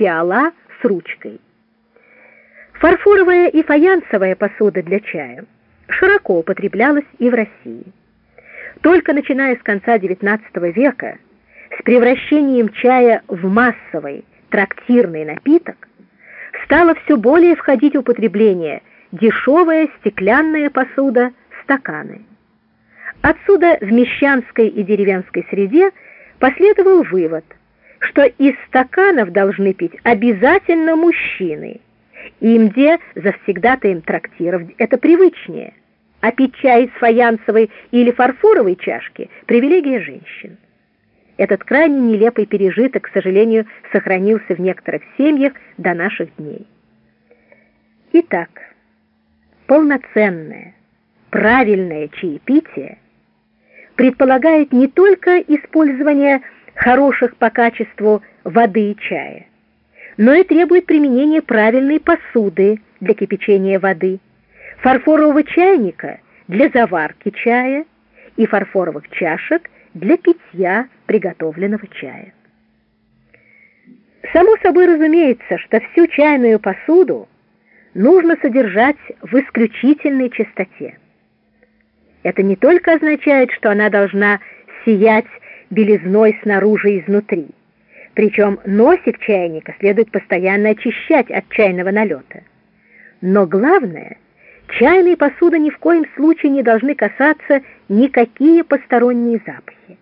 пиала с ручкой. Фарфоровая и фаянсовая посуда для чая широко употреблялась и в России. Только начиная с конца XIX века, с превращением чая в массовый трактирный напиток, стало все более входить в употребление дешевая стеклянная посуда, стаканы. Отсюда в мещанской и деревенской среде последовал вывод, что из стаканов должны пить обязательно мужчины. Им где завсегдатаем трактиров это привычнее, а пить чай из фаянсовой или фарфоровой чашки – привилегия женщин. Этот крайне нелепый пережиток, к сожалению, сохранился в некоторых семьях до наших дней. Итак, полноценное, правильное чаепитие предполагает не только использование хороших по качеству воды и чая, но и требует применения правильной посуды для кипячения воды, фарфорового чайника для заварки чая и фарфоровых чашек для питья приготовленного чая. Само собой разумеется, что всю чайную посуду нужно содержать в исключительной чистоте. Это не только означает, что она должна сиять белизной снаружи и изнутри, причем носик чайника следует постоянно очищать от чайного налета. Но главное, чайные посуды ни в коем случае не должны касаться никакие посторонние запахи.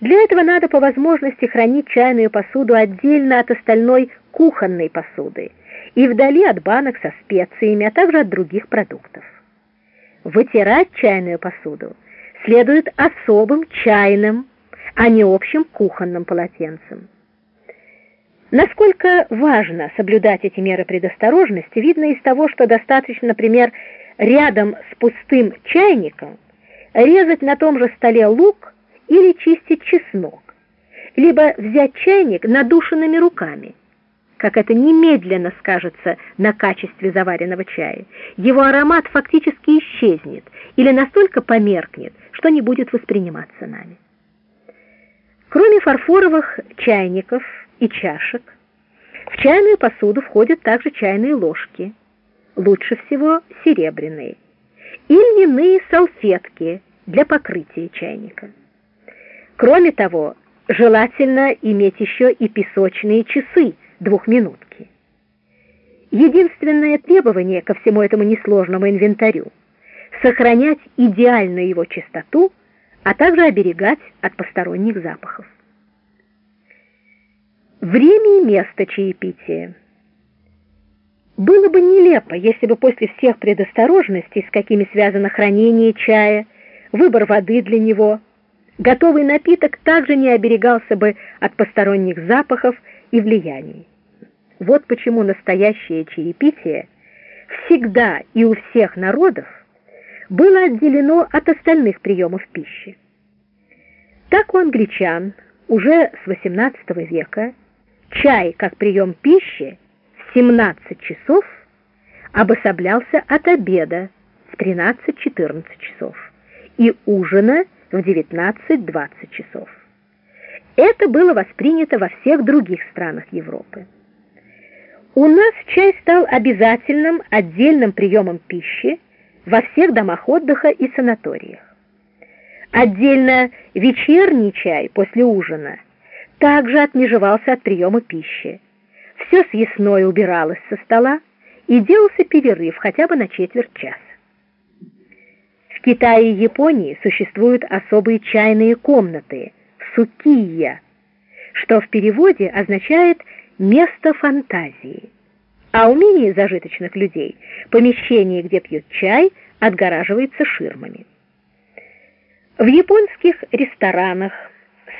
Для этого надо по возможности хранить чайную посуду отдельно от остальной кухонной посуды и вдали от банок со специями, а также от других продуктов. Вытирать чайную посуду следует особым чайным, а не общим кухонным полотенцем. Насколько важно соблюдать эти меры предосторожности, видно из того, что достаточно, например, рядом с пустым чайником резать на том же столе лук или чистить чеснок, либо взять чайник надушенными руками, как это немедленно скажется на качестве заваренного чая. Его аромат фактически исчезнет или настолько померкнет, что не будет восприниматься нами. Кроме фарфоровых чайников и чашек, в чайную посуду входят также чайные ложки, лучше всего серебряные, и льняные салфетки для покрытия чайника. Кроме того, желательно иметь еще и песочные часы двухминутки. Единственное требование ко всему этому несложному инвентарю – сохранять идеальную его чистоту, а также оберегать от посторонних запахов. Время и место чаепития. Было бы нелепо, если бы после всех предосторожностей, с какими связано хранение чая, выбор воды для него – готовый напиток также не оберегался бы от посторонних запахов и влияний. Вот почему настоящее чаепитие всегда и у всех народов было отделено от остальных приемов пищи. Так у англичан уже с XVIII века чай как прием пищи в 17 часов обособлялся от обеда в 13-14 часов и ужина в 19-20 часов. Это было воспринято во всех других странах Европы. У нас чай стал обязательным отдельным приемом пищи во всех домах отдыха и санаториях. Отдельно вечерний чай после ужина также отмежевался от приема пищи. Все съестное убиралось со стола и делался перерыв хотя бы на четверть часа. Китае и Японии существуют особые чайные комнаты – сукия, что в переводе означает «место фантазии». А у менее зажиточных людей помещение, где пьют чай, отгораживается ширмами. В японских ресторанах,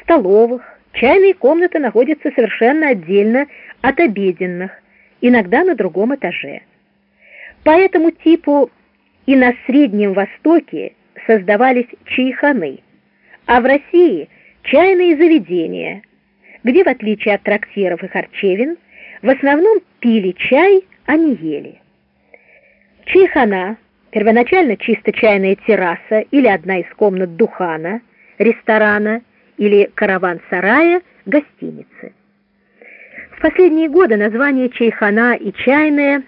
столовых, чайные комнаты находятся совершенно отдельно от обеденных, иногда на другом этаже. По этому типу и на Среднем Востоке создавались чайханы, а в России чайные заведения, где, в отличие от трактиров и харчевин, в основном пили чай, а не ели. Чайхана, первоначально чисто чайная терраса или одна из комнат духана, ресторана или караван-сарая, гостиницы. В последние годы названия чайхана и чайная